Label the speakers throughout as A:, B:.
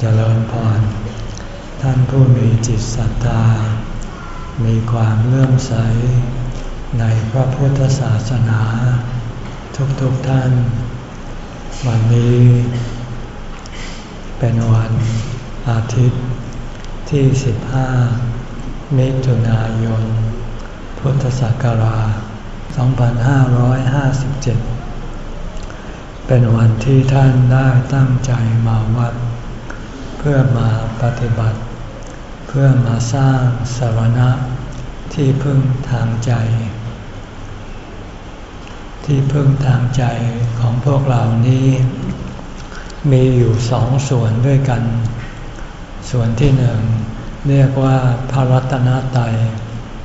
A: เจริญพร ท่านผู้มีจิตศรัทธา มีความเลื่อมใส ในพระพุทธศาสนา ทุกๆทท่าน วันนี้ เป็นวันอาทิตย์ที่ 15 มิถุนายน พุทธศักราช 2557 เป็นวันที่ท่านได้ตั้งใจมาวัด พื่อมาปฏิบัติ เพื่อมาสร้างสารณะที่พึ่งทางใจ ที่พึ่งทางใจของพวกเรานี้ มีอยู่สองส่วนด้วยกัน ส่วนที่หนึ่งเรียกว่าพระรัตนตรัย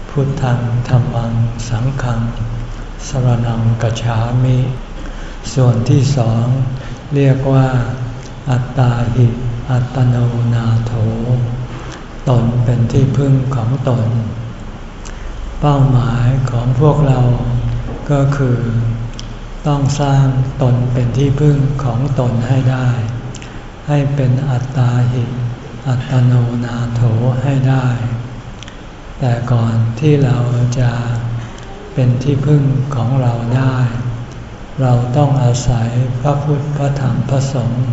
A: พุทธังธรรมัง สังฆัง สรนังกัจฉามิ ส่วนที่สอง เรียกว่า อัตตาหิ อัตโนนาโถ ตนเป็นที่พึ่งของตน เป้าหมายของพวกเรา ก็คือ ต้องสร้างตนเป็นที่พึ่งของตนให้ได้ ให้เป็นอัตตาหิอัตโนนาโถให้ได้ แต่ก่อนที่เราจะเป็นที่พึ่งของเราได้ เราต้องอาศัยพระพุทธพระธรรมพระสงฆ์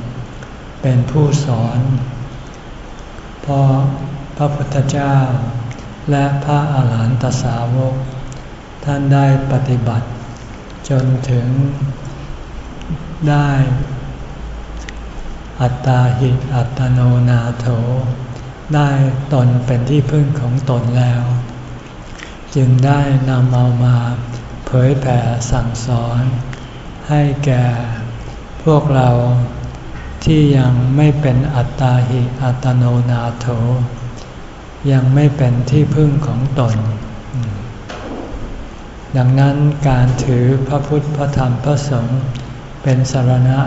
A: เป็นผู้สอน เพราะพระพุทธเจ้า และพระอาหารหันตสาวก ท่านได้ปฏิบัติ จนถึงได้ อัตตาหิอัตโนนาโถ ได้ตนเป็นที่พึ่งของตนแล้ว จึงได้นำเอามาเผยแผ่สั่งสอน ให้แก่พวกเรา ที่ยังไม่เป็นอัตตาหิอัตโนนาโถ ยังไม่เป็นที่พึ่งของตน ดังนั้นการถือพระพุทธพระธรรมพระสงฆ์เป็นสารณะ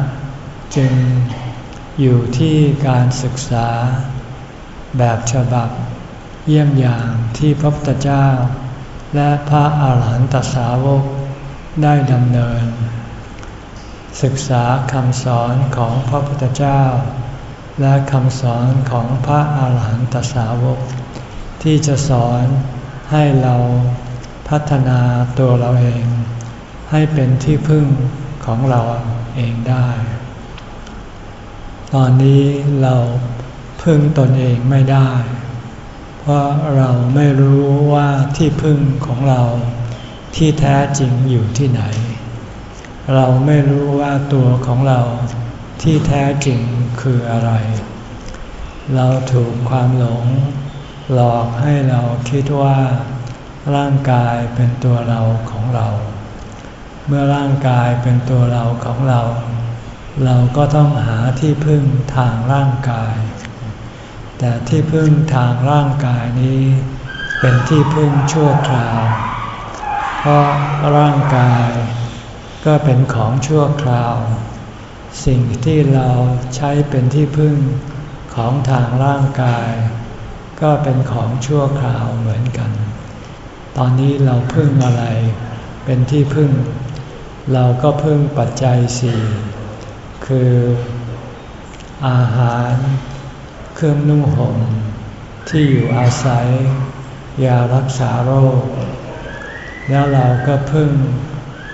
A: จึงอยู่ที่การศึกษาแบบฉบับเยี่ยมอย่างที่พระพุทธเจ้า และพระอาหารหันตสาวกได้ดำเนิน ศึกษาคำสอนของพระพุทธเจ้า และคำสอนของพระอาหารหันตสาวก ที่จะสอนให้เราพัฒนาตัวเราเอง ให้เป็นที่พึ่งของเราเองได้ ตอนนี้เราพึ่งตนเองไม่ได้ เพราะเราไม่รู้ว่าที่พึ่งของเราที่แท้จริงอยู่ที่ไหน เราไม่รู้ว่าตัวของเราที่แท้จริงคืออะไร เราถูกความหลง หลอกให้เราคิดว่า ร่างกายเป็นตัวเราของเรา เมื่อร่างกายเป็นตัวเราของเรา เราก็ต้องหาที่พึ่งทางร่างกาย แต่ที่พึ่งทางร่างกายนี้ เป็นที่พึ่งชั่วคราว เพราะร่างกาย ก็เป็นของชั่วคราว สิ่งที่เราใช้เป็นที่พึ่งของทางร่างกาย ก็เป็นของชั่วคราวเหมือนกัน ตอนนี้เราพึ่งอะไร เป็นที่พึ่ง เราก็พึ่งปัจจัยสี่คืออาหาร เครื่องนุ่งห่มที่อยู่อาศัย ยารักษาโรค แล้วเราก็พึ่ง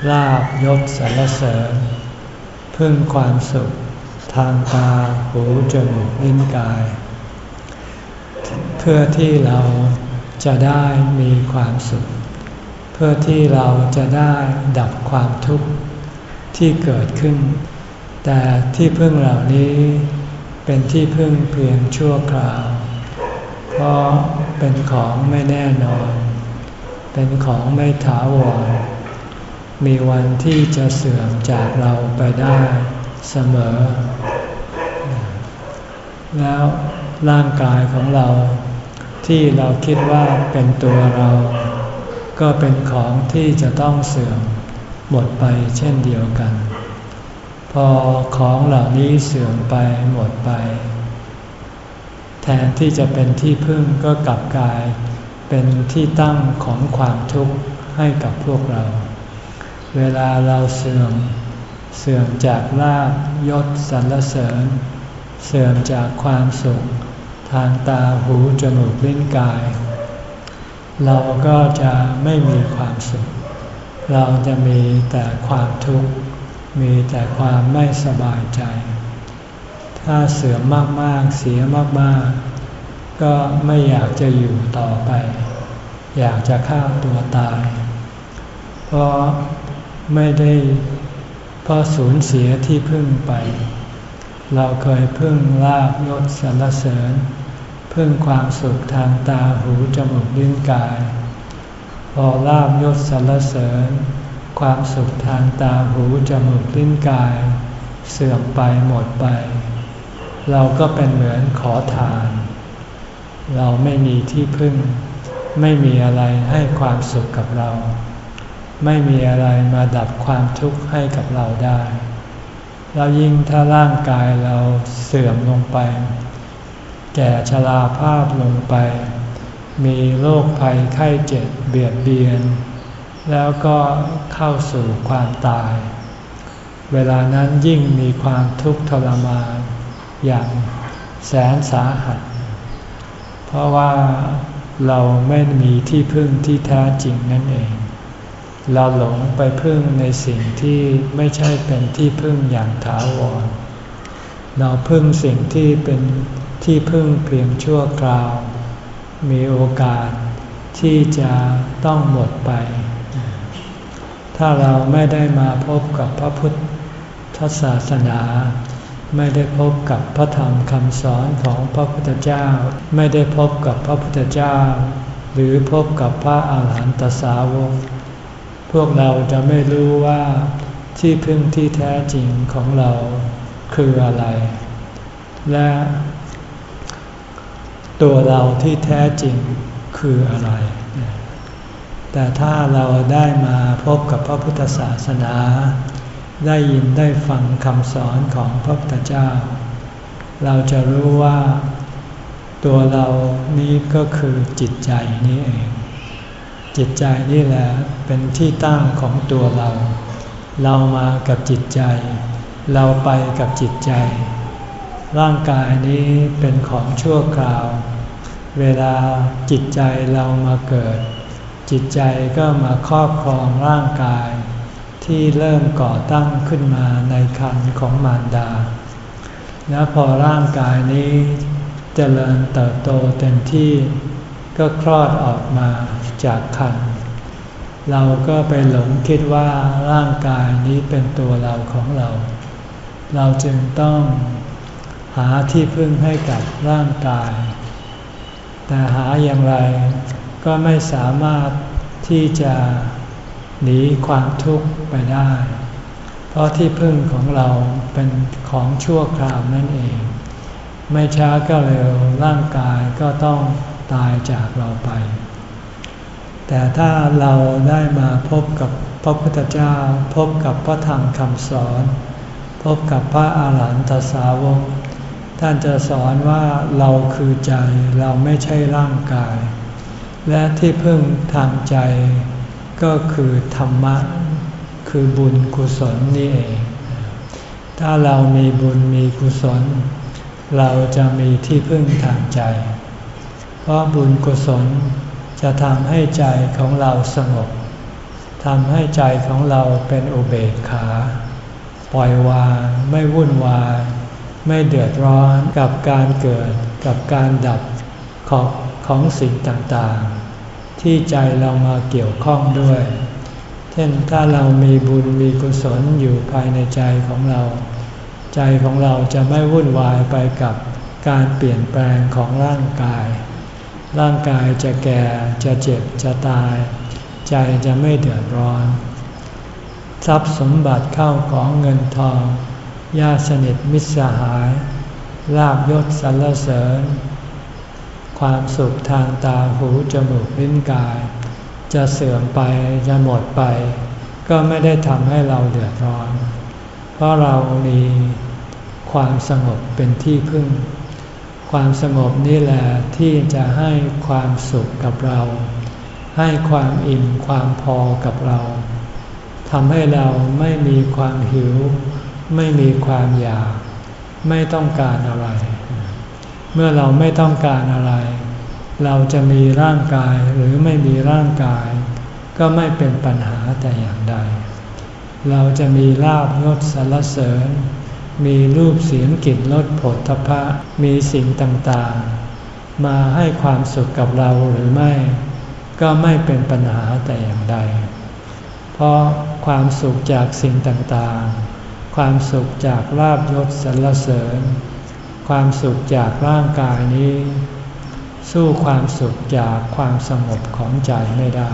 A: ลาบยศสรรเสริญ พึ่งความสุข ทางตาหูจมูกลิ้นกาย เพื่อที่เราจะได้มีความสุข เพื่อที่เราจะได้ดับความทุกข์ที่เกิดขึ้น แต่ที่พึ่งเหล่านี้เป็นที่พึ่งเพียงชั่วคราว เพราะเป็นของไม่แน่นอน เป็นของไม่ถาวร มีวันที่จะเสื่อมจากเราไปได้เสมอ แล้วร่างกายของเราที่เราคิดว่าเป็นตัวเรา ก็เป็นของที่จะต้องเสื่อมหมดไปเช่นเดียวกัน พอของเหล่านี้เสื่อมไปหมดไป แทนที่จะเป็นที่พึ่งก็กลับกลาย เป็นที่ตั้งของความทุกข์ให้กับพวกเรา เวลาเราเสื่อม เสื่อมจากลาบยศสรรเสริญ เสื่อมจากความสุข ทางตาหูจมูกลิ้นกาย เราก็จะไม่มีความสุข เราจะมีแต่ความทุกข์ มีแต่ความไม่สบายใจ ถ้าเสื่อมมากๆ เสียมากๆ ก็ไม่อยากจะอยู่ต่อไป อยากจะฆ่าตัวตาย เพราะ ไม่ได้เพราะสูญเสียที่พึ่งไป เราเคยพึ่งลาบยศสรรเสริญ พึ่งความสุขทางตาหูจมูกลิ้นกาย พอลาบยศสรรเสริญ ความสุขทางตาหูจมูกลิ้นกาย เสื่อมไปหมดไป เราก็เป็นเหมือนขอทาน เราไม่มีที่พึ่ง ไม่มีอะไรให้ความสุขกับเรา ไม่มีอะไรมาดับความทุกข์ให้กับเราได้ แล้วยิ่งถ้าร่างกายเราเสื่อมลงไป แก่ชราภาพลงไป มีโรคภัยไข้เจ็บเบียดเบียน แล้วก็เข้าสู่ความตาย เวลานั้นยิ่งมีความทุกข์ทรมานอย่างแสนสาหัส เพราะว่าเราไม่มีที่พึ่งที่แท้จริงนั่นเอง เราหลงไปพึ่งในสิ่งที่ไม่ใช่เป็นที่พึ่งอย่างถาวร เราพึ่งสิ่งที่เป็นที่พึ่งเพียงชั่วคราว มีโอกาสที่จะต้องหมดไป ถ้าเราไม่ได้มาพบกับพระพุทธศาสนา ไม่ได้พบกับพระธรรมคำสอนของพระพุทธเจ้า ไม่ได้พบกับพระพุทธเจ้า หรือพบกับพระอาหารหันตสาวก พวกเราจะไม่รู้ว่าที่พึ่งที่แท้จริงของเราคืออะไร และตัวเราที่แท้จริงคืออะไร แต่ถ้าเราได้มาพบกับพระพุทธศาสนา ได้ยินได้ฟังคำสอนของพระพุทธเจ้า เราจะรู้ว่า ตัวเรานี้ก็คือจิตใจนี้เอง จิตใจนี่แหละเป็นที่ตั้งของตัวเรา เรามากับจิตใจ เราไปกับจิตใจ ร่างกายนี้เป็นของชั่วคราว เวลาจิตใจเรามาเกิด จิตใจก็มาครอบครองร่างกาย ที่เริ่มก่อตั้งขึ้นมาในคันของมารดา และพอร่างกายนี้จเจริญเติบโตเต็มที่ ก็คลอดออกมาจากคันเราก็ไปหลงคิดว่าร่างกายนี้เป็นตัวเราของเรา เราจึงต้องหาที่พึ่งให้กับร่างกาย แต่หาอย่างไรก็ไม่สามารถที่จะหนีความทุกข์ไปได้ เพราะที่พึ่งของเราเป็นของชั่วคราวนั่นเอง ไม่ช้าก็เร็วร่างกายก็ต้อง ตายจากเราไป แต่ถ้าเราได้มาพบกับพระพุทธเจ้า พบกับพระธรรมคำสอน พบกับพระอาหารหันตสาวก ท่านจะสอนว่าเราคือใจเราไม่ใช่ร่างกาย และที่พึ่งทางใจ ก็คือธรรมะ คือบุญกุศลนี่เอง ถ้าเรามีบุญมีกุศล เราจะมีที่พึ่งทางใจ เพราะบุญกุศลจะทำให้ใจของเราสงบทำให้ใจของเราเป็นอุเบกขา ปล่อยวางไม่วุ่นวาย ไม่เดือดร้อนกับการเกิดกับการดับของของสิ่งต่างๆ ที่ใจเรามาเกี่ยวข้องด้วย เช่นถ้าเรามีบุญมีกุศลอยู่ภายในใจของเรา ใจของเราจะไม่วุ่นวายไปกับการเปลี่ยนแปลงของร่างกาย ร่างกายจะแก่จะเจ็บจะตาย ใจจะไม่เดือดร้อน ทรัพย์สมบัติเข้าของเงินทองญาติสนิทมิตรสหายลาบยศสรรเสริญ ความสุขทางตาหูจมูกลิ้นกาย จะเสื่อมไปจะหมดไป ก็ไม่ได้ทำให้เราเดือดร้อน เพราะเรามีความสงบเป็นที่พึ่ง ความสงบนี่แหละที่จะให้ความสุขกับเรา ให้ความอิ่มความพอกับเราทำให้เราไม่มีความหิว ไม่มีความอยาก ไม่ต้องการอะไร เมื่อเราไม่ต้องการอะไร เราจะมีร่างกายหรือไม่มีร่างกาย ก็ไม่เป็นปัญหาแต่อย่างใด เราจะมีลาบยศสรรเสริญ มีรูปเสียงกลิ่นรสผลทพะ มีสิ่งต่างๆ มาให้ความสุขกับเราหรือไม่ ก็ไม่เป็นปัญหาแต่อย่างใด เพราะความสุขจากสิ่งต่างๆ ความสุขจากลาบยศสรรเสริญ ความสุขจากร่างกายนี้ สู้ความสุขจากความสงบของใจไม่ได้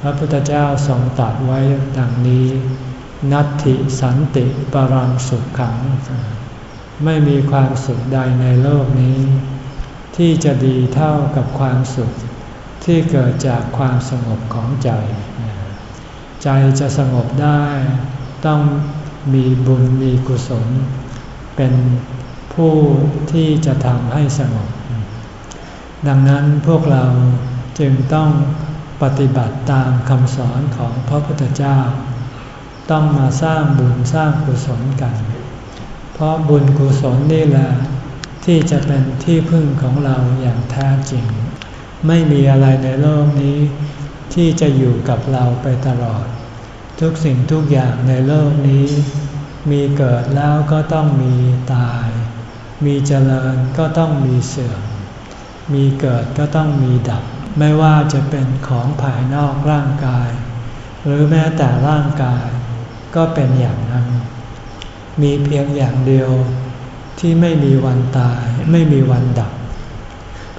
A: พระพุทธเจ้าทรงตรัสไว้ดังนี้ นัตถิสันติปรังสุขขัง ไม่มีความสุขใดในโลกนี้ ที่จะดีเท่ากับความสุขที่เกิดจากความสงบของใจ ใจจะสงบได้ต้องมีบุญมีกุศล เป็นผู้ที่จะทำให้สงบ ดังนั้นพวกเราจึงต้องปฏิบัติตามคำสอนของพระพุทธเจ้า ต้องมาสร้างบุญสร้างกุศลกัน เพราะบุญกุศลนี่แหละที่จะเป็นที่พึ่งของเราอย่างแท้จริง ไม่มีอะไรในโลกนี้ ที่จะอยู่กับเราไปตลอด ทุกสิ่งทุกอย่างในโลกนี้ มีเกิดแล้วก็ต้องมีตาย มีเจริญก็ต้องมีเสื่อม มีเกิดก็ต้องมีดับ ไม่ว่าจะเป็นของภายนอกร่างกาย หรือแม้แต่ร่างกาย ก็เป็นอย่างนั้น มีเพียงอย่างเดียวที่ไม่มีวันตายไม่มีวันดับ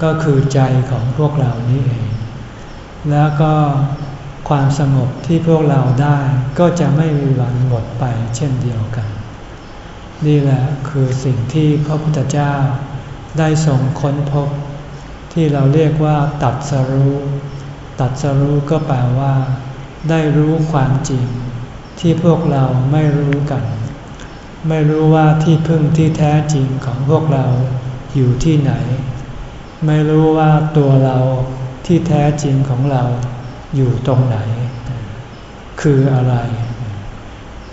A: ก็คือใจของพวกเรานี่เอง แล้วก็ความสงบที่พวกเราได้ก็จะไม่มีวันหมดไปเช่นเดียวกัน นี่แหละคือสิ่งที่พระพุทธเจ้าได้ทรงค้นพบ ที่เราเรียกว่าตัดสรู้ตัดสรู้ก็แปลว่า ได้รู้ความจริง ที่พวกเราไม่รู้กัน ไม่รู้ว่าที่พึ่งที่แท้จริงของพวกเราอยู่ที่ไหน ไม่รู้ว่าตัวเราที่แท้จริงของเราอยู่ตรงไหน คืออะไร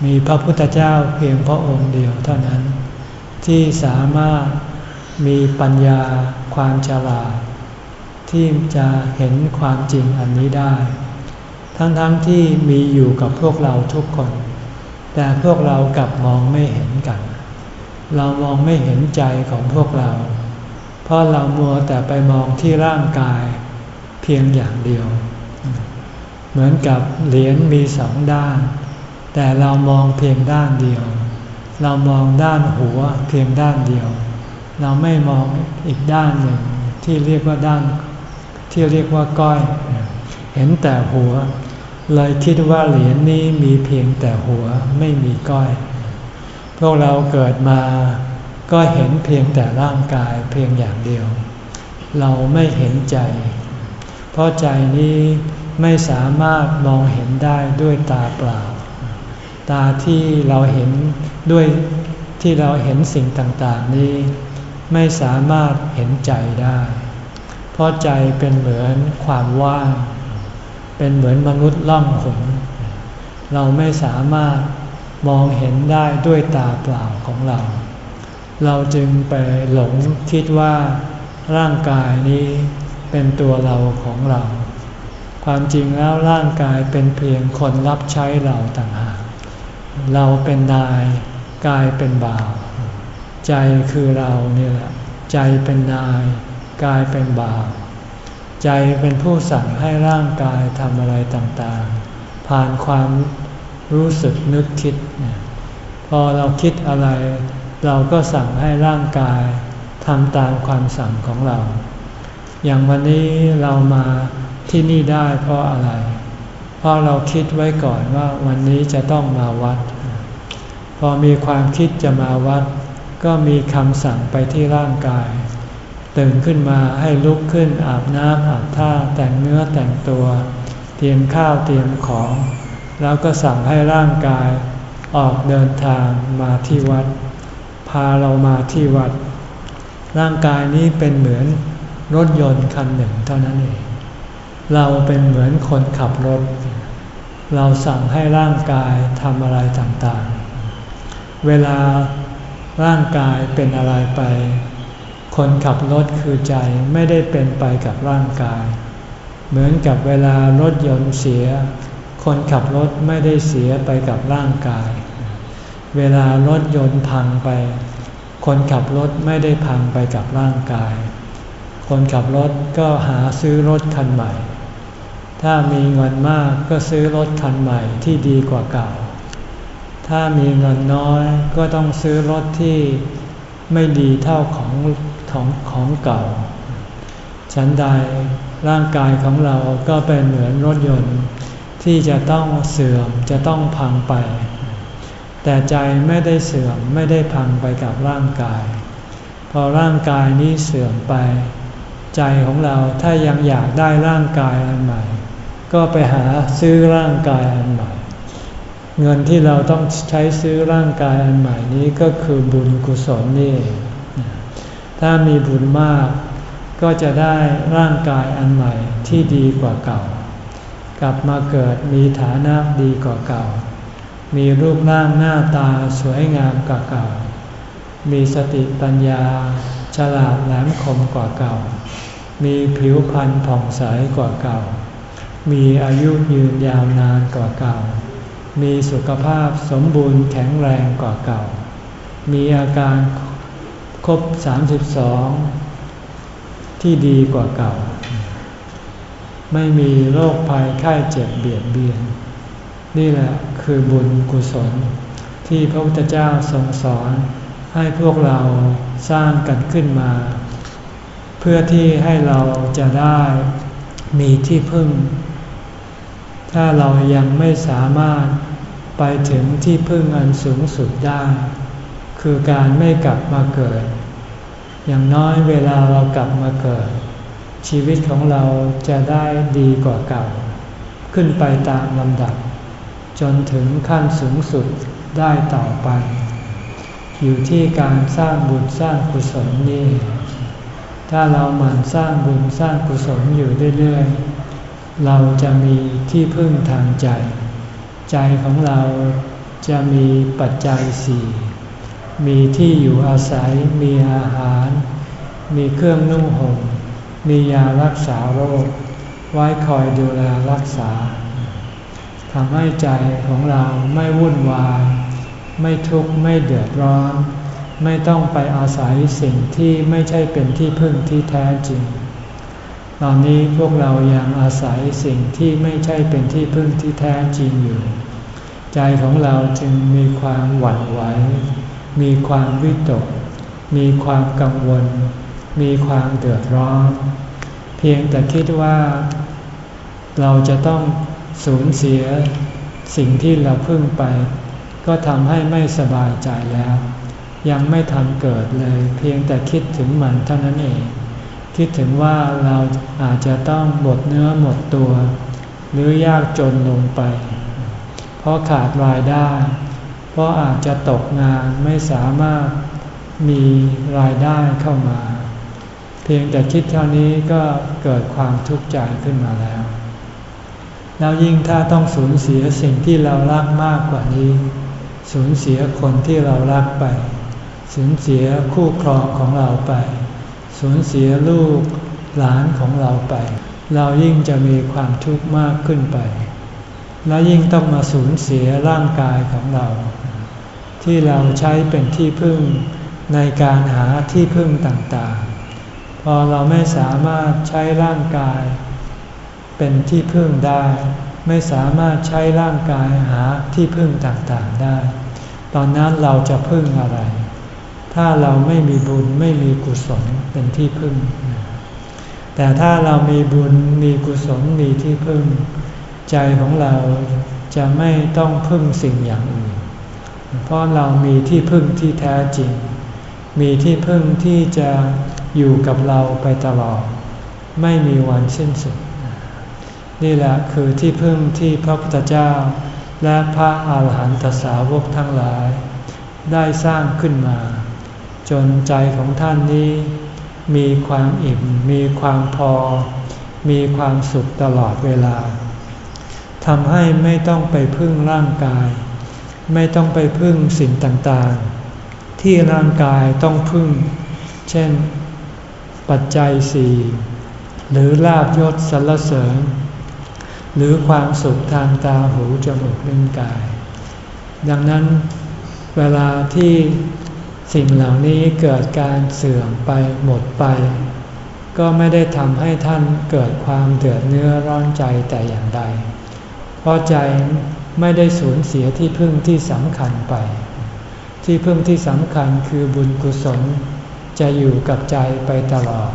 A: มีพระพุทธเจ้าเพียงพระองค์เดียวเท่านั้น ที่สามารถมีปัญญาความฉลาดที่จะเห็นความจริงอันนี้ได้ ทั้งๆทที่มีอยู่กับพวกเราทุกคน แต่พวกเรากลับมองไม่เห็นกัน เรามองไม่เห็นใจของพวกเรา เพราะเรามัวแต่ไปมองที่ร่างกายเพียงอย่างเดียว เหมือนกับเหรียญมีสองด้าน แต่เรามองเพียงด้านเดียว เรามองด้านหัวเพียงด้านเดียว เราไม่มองอีกด้านหนึ่งที่เรียกว่าด้าน ที่เรียกว่าก้อย เห็นแต่หัว เลยคิดว่าเหรียญนี้มีเพียงแต่หัวไม่มีก้อย พวกเราเกิดมาก็เห็นเพียงแต่ร่างกายเพียงอย่างเดียว เราไม่เห็นใจ เพราะใจนี้ไม่สามารถมองเห็นได้ด้วยตาเปล่า ตาที่เราเห็นด้วยที่เราเห็นสิ่งต่างๆนี้ ไม่สามารถเห็นใจได้ เพราะใจเป็นเหมือนความว่าง เป็นเหมือนมนุษย์ล่องหนเราไม่สามารถมองเห็นได้ด้วยตาเปล่าของเรา เราจึงไปหลงคิดว่าร่างกายนี้เป็นตัวเราของเรา ความจริงแล้วร่างกายเป็นเพียงคนรับใช้เราต่างหาก เราเป็นนาย กายเป็นบ่าว ใจคือเราเนี่ยแหละ ใจเป็นนาย กายเป็นบ่าว ใจเป็นผู้สั่งให้ร่างกายทำอะไรต่างๆ ผ่านความรู้สึกนึกคิด พอเราคิดอะไร เราก็สั่งให้ร่างกายทำตามความสั่งของเรา อย่างวันนี้เรามาที่นี่ได้เพราะอะไร เพราะเราคิดไว้ก่อนว่าวันนี้จะต้องมาวัด พอมีความคิดจะมาวัด ก็มีคำสั่งไปที่ร่างกาย ตื่นขึ้นมาให้ลุกขึ้นอาบน้ำอาบท่าแต่งเนื้อแต่งตัว เตรียมข้าวเตรียมของ แล้วก็สั่งให้ร่างกายออกเดินทางมาที่วัด พาเรามาที่วัด ร่างกายนี้เป็นเหมือนรถยนต์คันหนึ่งเท่านั้นเอง เราเป็นเหมือนคนขับรถ เราสั่งให้ร่างกายทำอะไรต่างๆ เวลาร่างกายเป็นอะไรไป คนขับรถคือใจไม่ได้เป็นไปกับร่างกาย เหมือนกับเวลารถยนต์เสีย คนขับรถไม่ได้เสียไปกับร่างกาย เวลารถยนต์พังไป คนขับรถไม่ได้พังไปกับร่างกาย คนขับรถก็หาซื้อรถคันใหม่ ถ้ามีเงินมากก็ซื้อรถคันใหม่ที่ดีกว่าเก่า ถ้ามีเงินน้อยก็ต้องซื้อรถที่ไม่ดีเท่าของ ของของเก่า ฉันใดร่างกายของเราก็เป็นเหมือนรถยนต์ ที่จะต้องเสื่อมจะต้องพังไป แต่ใจไม่ได้เสื่อมไม่ได้พังไปกับร่างกาย พอร่างกายนี้เสื่อมไป ใจของเราถ้ายังอยากได้ร่างกายอันใหม่ ก็ไปหาซื้อร่างกายอันใหม่ เงินที่เราต้องใช้ซื้อร่างกายอันใหม่นี้ก็คือบุญกุศลนี่ ถ้ามีบุญมาก ก็จะได้ร่างกายอันใหม่ที่ดีกว่าเก่า กลับมาเกิดมีฐานะดีกว่าเก่า มีรูปร่างหน้าตาสวยงามกว่าเก่า มีสติปัญญา ฉลาดแหลมคมกว่าเก่า มีผิวพรรณผ่องใสกว่าเก่า มีอายุยืนยาวนานกว่าเก่า มีสุขภาพสมบูรณ์แข็งแรงกว่าเก่า มีอาการ ครบ 32 ที่ดีกว่าเก่า ไม่มีโรคภัยไข้เจ็บเบียดเบียน นี่แหละคือบุญกุศล ที่พระพุทธเจ้าทรงสอนให้พวกเราสร้างกันขึ้นมา เพื่อที่ให้เราจะได้มีที่พึ่ง ถ้าเรายังไม่สามารถไปถึงที่พึ่งอันสูงสุดได้ คือการไม่กลับมาเกิด อย่างน้อยเวลาเรากลับมาเกิด ชีวิตของเราจะได้ดีกว่าเก่า ขึ้นไปตามลำดับ จนถึงขั้นสูงสุดได้ต่อไป อยู่ที่การสร้างบุญสร้างกุศลนี่ถ้าเราหมั่นสร้างบุญสร้างกุศลอยู่เรื่อยๆ เราจะมีที่พึ่งทางใจ ใจของเราจะมีปัจจัยสี่ มีที่อยู่อาศัย มีอาหาร มีเครื่องนุ่งห่ม มียารักษาโรค ไว้คอยดูแลรักษาทำให้ใจของเราไม่วุ่นวาย ไม่ทุกข์ไม่เดือดร้อน ไม่ต้องไปอาศัยสิ่งที่ไม่ใช่เป็นที่พึ่งที่แท้จริง ตอนนี้พวกเรายังอาศัยสิ่งที่ไม่ใช่เป็นที่พึ่งที่แท้จริงอยู่ ใจของเราจึงมีความหวั่นไหว มีความวิตก มีความกังวล มีความเดือดร้อน เพียงแต่คิดว่า เราจะต้องสูญเสียสิ่งที่เราพึ่งไป ก็ทำให้ไม่สบายใจแล้ว ยังไม่ทันเกิดเลย เพียงแต่คิดถึงมันเท่านั้นเอง คิดถึงว่าเราอาจจะต้องหมดเนื้อหมดตัว หรือยากจนลงไป เพราะขาดรายได้ เพราะอาจจะตกงานไม่สามารถมีรายได้เข้ามา เพียงแต่คิดเท่านี้ก็เกิดความทุกข์ใจขึ้นมาแล้ว แล้วยิ่งถ้าต้องสูญเสียสิ่งที่เรารักมากกว่านี้ สูญเสียคนที่เรารักไป สูญเสียคู่ครองของเราไป สูญเสียลูกหลานของเราไป เรายิ่งจะมีความทุกข์มากขึ้นไป และยิ่งต้องมาสูญเสียร่างกายของเรา ที่เราใช้เป็นที่พึ่งในการหาที่พึ่งต่างๆ พอเราไม่สามารถใช้ร่างกาย เป็นที่พึ่งได้ ไม่สามารถใช้ร่างกายหาที่พึ่งต่างๆได้ ตอนนั้นเราจะพึ่งอะไร ถ้าเราไม่มีบุญไม่มีกุศลเป็นที่พึ่ง แต่ถ้าเรามีบุญมีกุศลมีที่พึ่ง ใจของเราจะไม่ต้องพึ่งสิ่งอย่างอื่น เพราะเรามีที่พึ่งที่แท้จริง มีที่พึ่งที่จะอยู่กับเราไปตลอด ไม่มีวันสิ้นสุด นี่แหละคือที่พึ่งที่พระพุทธเจ้า และพระอาหารหันตสาวกทั้งหลาย ได้สร้างขึ้นมา จนใจของท่านนี้ มีความอิ่ม มีความพอ มีความสุขตลอดเวลาทำให้ไม่ต้องไปพึ่งร่างกาย ไม่ต้องไปพึ่งสิ่งต่างๆ ที่ร่างกายต้องพึ่ง เช่น ปัจจัยสี่หรือลาบยศสรรเสริญ หรือความสุขทางตาหูจมูกลิ้นกาย ดังนั้นเวลาที่สิ่งเหล่านี้เกิดการเสื่อมไปหมดไป ก็ไม่ได้ทำให้ท่านเกิดความเดือดเนื้อร้อนใจแต่อย่างใด เพราะใจ ไม่ได้สูญเสียที่พึ่งที่สำคัญไป ที่พึ่งที่สำคัญคือบุญกุศล จะอยู่กับใจไปตลอด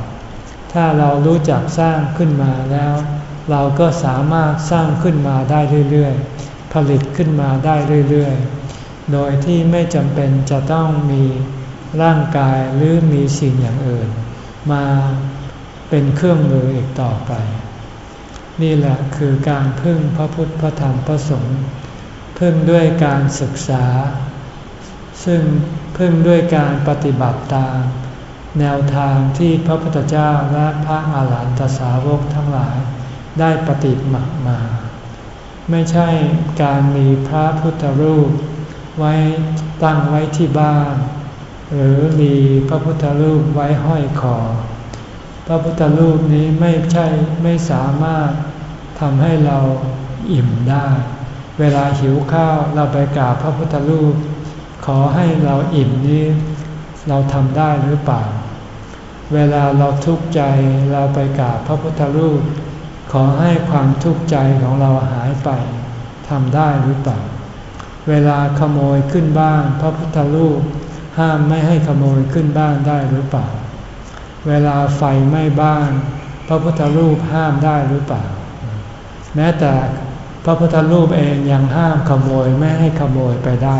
A: ถ้าเรารู้จักสร้างขึ้นมาแล้ว เราก็สามารถสร้างขึ้นมาได้เรื่อยๆ ผลิตขึ้นมาได้เรื่อยๆ โดยที่ไม่จำเป็นจะต้องมีร่างกายหรือมีสิ่งอย่างอื่น มาเป็นเครื่องมืออีกต่อไป นี่แหละคือการพึ่งพระพุทธพระธรรมพระสงฆ์พึ่งด้วยการศึกษา ซึ่งพึ่งด้วยการปฏิบัติตาม แนวทางที่พระพุทธเจ้าและพระอาหารหันตสาวกทั้งหลายได้ปฏิบัติมา ไม่ใช่การมีพระพุทธรูป ไว้ตั้งไว้ที่บ้าน หรือมีพระพุทธรูปไว้ห้อยคอพระพุทธรูปนี้ไม่ใช่ไม่สามารถ ทำให้เราอิ่มได้ เวลาหิวข้าวเราไปกราบพระพุทธรูป ขอให้เราอิ่มนี้ เราทำได้หรือเปล่า เวลาเราทุกข์ใจเราไปกราบพระพุทธรูป ขอให้ความทุกข์ใจของเราหายไปทำได้หรือเปล่า เวลาขโมยขึ้นบ้านพระพุทธรูป ห้ามไม่ให้ขโมยขึ้นบ้านได้หรือเปล่า เวลาไฟไหม้บ้าน พระพุทธรูปห้ามได้หรือเปล่า แม้แต่พระพุทธรูปเองยังห้ามขโมยไม่ให้ขโมยไปได้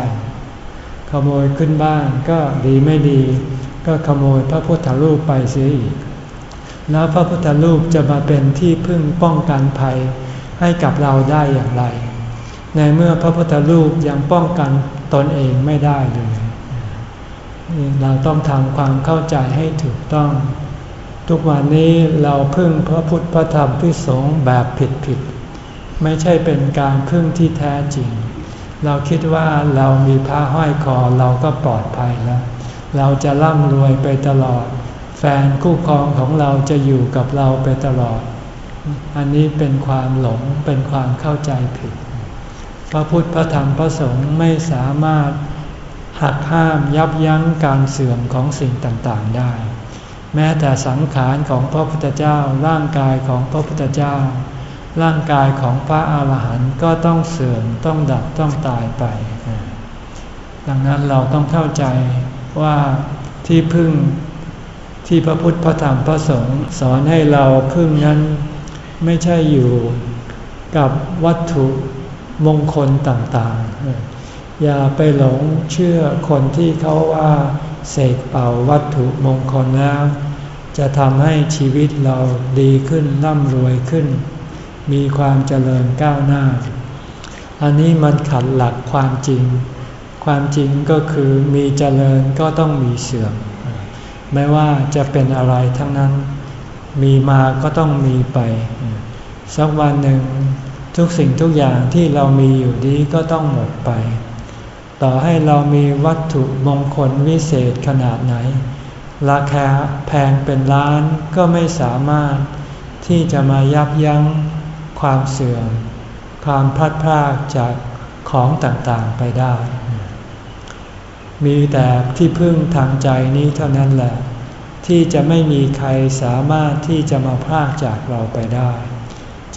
A: ขโมยขึ้นบ้านก็ดีไม่ดี ก็ขโมยพระพุทธรูปไปเสียอีก แล้วพระพุทธรูปจะมาเป็นที่พึ่งป้องกันภัยให้กับเราได้อย่างไร ในเมื่อพระพุทธรูปยังป้องกันตนเองไม่ได้เลยเราต้องทำความเข้าใจให้ถูกต้อง ทุกวันนี้เราพึ่งพระพุทธพระธรรมพิสงแบบผิดผิด ไม่ใช่เป็นการพึ่งที่แท้จริง เราคิดว่าเรามีพระห้อยคอเราก็ปลอดภัยแล้ว เราจะร่ำรวยไปตลอด แฟนคู่ครองของเราจะอยู่กับเราไปตลอด อันนี้เป็นความหลงเป็นความเข้าใจผิด พระพุทธพระธรรมพระสงฆ์ไม่สามารถหักห้ามยับยั้งการเสื่อมของสิ่งต่างๆได้ แม้แต่สังขารของพระพุทธเจ้าร่างกายของพระพุทธเจ้า ร่างกายของพระอาหารหันต์ก็ต้องเสื่อมต้องดับต้องตายไป ดังนั้นเราต้องเข้าใจว่าที่พึ่งที่พระพุทธพระธรรมพระสงฆ์สอนให้เราพึ่งนั้นไม่ใช่อยู่กับวัตถุมงคลต่างๆ อย่าไปหลงเชื่อคนที่เขาว่าเสกเป่าวัตถุมงคลแล้ว จะทำให้ชีวิตเราดีขึ้นร่ำรวยขึ้น มีความเจริญก้าวหน้า อันนี้มันขัดหลักความจริง ความจริงก็คือมีเจริญก็ต้องมีเสื่อม ไม่ว่าจะเป็นอะไรทั้งนั้น มีมาก็ต้องมีไป สักวันหนึ่งทุกสิ่งทุกอย่างที่เรามีอยู่นี้ก็ต้องหมดไป ต่อให้เรามีวัตถุมงคลวิเศษขนาดไหน ราคาแพงเป็นล้านก็ไม่สามารถที่จะมายับยั้ง ความเสื่อม ความพลัดพรากจากของต่างๆไปได้ มีแต่ที่พึ่งทางใจนี้เท่านั้นแหละ ที่จะไม่มีใครสามารถที่จะมาพรากจากเราไปได้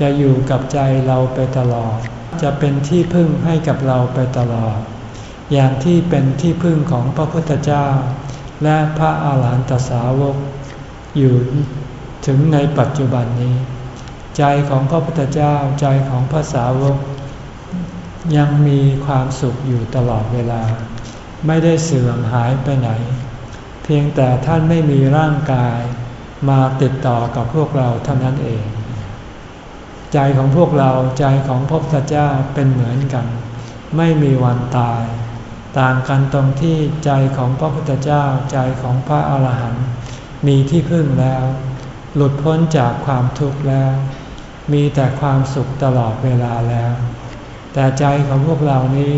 A: จะอยู่กับใจเราไปตลอด จะเป็นที่พึ่งให้กับเราไปตลอด อย่างที่เป็นที่พึ่งของพระพุทธเจ้า และพระอาหารหันตสาวก อยู่ถึงในปัจจุบันนี้ ใจของพระพุทธเจ้าใจของพระสาวก ยังมีความสุขอยู่ตลอดเวลา ไม่ได้เสื่อมหายไปไหน เพียงแต่ท่านไม่มีร่างกายมาติดต่อกับพวกเราเท่านั้นเอง ใจของพวกเราใจของพระพุทธเจ้าเป็นเหมือนกัน ไม่มีวันตาย ต่างกันตรงที่ใจของพระพุทธเจ้าใจของพระอาหารหันต์มีที่พึ่งแล้ว หลุดพ้นจากความทุกข์แล้ว มีแต่ความสุขตลอดเวลาแล้ว แต่ใจของพวกเรานี้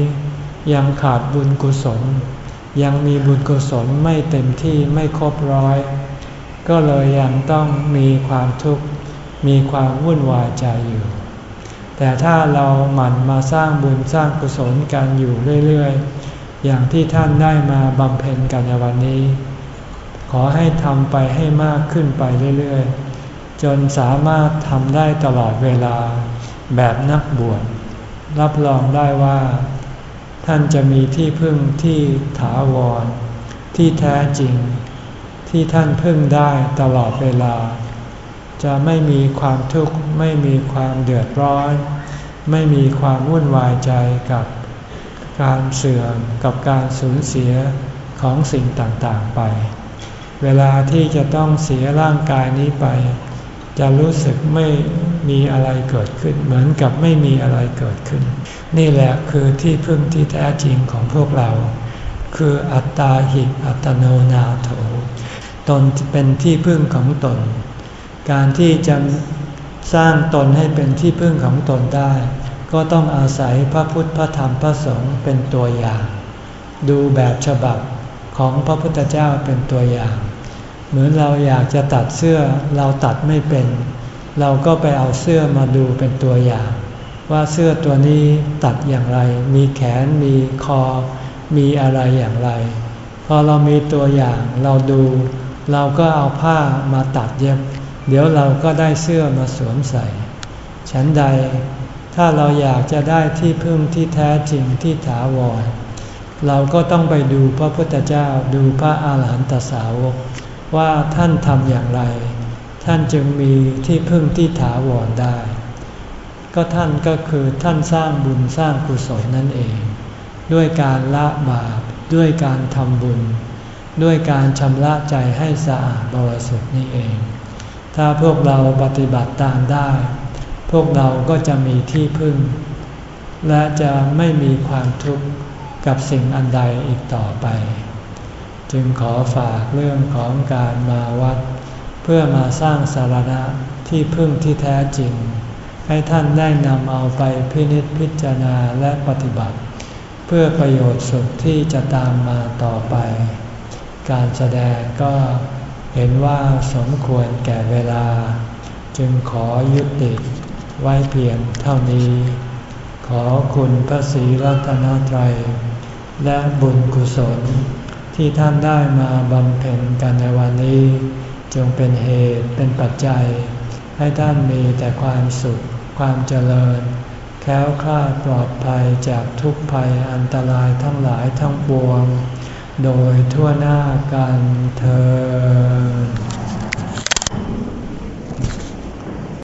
A: ยังขาดบุญกุศล ยังมีบุญกุศลไม่เต็มที่ไม่ครบร้อย ก็เลยยังต้องมีความทุกข์มีความวุ่นวายใจอยู่ แต่ถ้าเราหมั่นมาสร้างบุญสร้างกุศลกันอยู่เรื่อยๆ อย่างที่ท่านได้มาบำเพ็ญกันในวันนี้ ขอให้ทำไปให้มากขึ้นไปเรื่อยๆ จนสามารถทำได้ตลอดเวลาแบบนักบวชรับรองได้ว่า ท่านจะมีที่พึ่งที่ถาวร ที่แท้จริง ที่ท่านพึ่งได้ตลอดเวลา จะไม่มีความทุกข์ไม่มีความเดือดร้อน ไม่มีความวุ่นวายใจกับการเสื่อมกับการสูญเสียของสิ่งต่างๆไป เวลาที่จะต้องเสียร่างกายนี้ไป จะรู้สึกไม่มีอะไรเกิดขึ้น เหมือนกับไม่มีอะไรเกิดขึ้น นี่แหละคือที่พึ่งที่แท้จริงของพวกเรา คืออัตตาหิอัตโนนาโถ ตนเป็นที่พึ่งของตน การที่จะสร้างตนให้เป็นที่พึ่งของตนได้ ก็ต้องอาศัยพระพุทธพระธรรมพระสงฆ์เป็นตัวอย่าง ดูแบบฉบับของพระพุทธเจ้าเป็นตัวอย่าง เหมือนเราอยากจะตัดเสื้อเราตัดไม่เป็น เราก็ไปเอาเสื้อมาดูเป็นตัวอย่าง ว่าเสื้อตัวนี้ตัดอย่างไร มีแขนมีคอ มีอะไรอย่างไร พอเรามีตัวอย่างเราดู เราก็เอาผ้ามาตัดเย็บ เดี๋ยวเราก็ได้เสื้อมาสวมใส่ ฉันใด ถ้าเราอยากจะได้ที่พึ่งที่แท้จริงที่ถาวรเราก็ต้องไปดูพระพุทธเจ้าดูพระอาหารหันตสาวก ว่าท่านทำอย่างไร ท่านจึงมีที่พึ่งที่ถาวรได้ ก็ท่านก็คือท่านสร้างบุญสร้างกุศลนั่นเอง ด้วยการละบาปด้วยการทำบุญ ด้วยการชำระใจให้สะอาดบริสุทธิ์นี่เอง ถ้าพวกเราปฏิบัติตามได้ พวกเราก็จะมีที่พึ่ง และจะไม่มีความทุกข์กับสิ่งอันใดอีกต่อไป จึงขอฝากเรื่องของการมาวัด เพื่อมาสร้างสารณะที่พึ่งที่แท้จริง ให้ท่านได้นำเอาไปพินิจพิจารณาและปฏิบัติ เพื่อประโยชน์สุขที่จะตามมาต่อไป การแสดงก็เห็นว่าสมควรแก่เวลา จึงขอยุติไว้เพียงเท่านี้ ขอคุณพระศรีรัตนตรัย และบุญกุศล ที่ท่านได้มาบำเพ็ญกันในวันนี้ จงเป็นเหตุเป็นปัจจัย ให้ท่านมีแต่ความสุข ความเจริญ แค้วคลาดปลอดภัยจากทุกภัยอันตรายทั้งหลายทั้งปวง โดยทั่วหน้ากันเธอ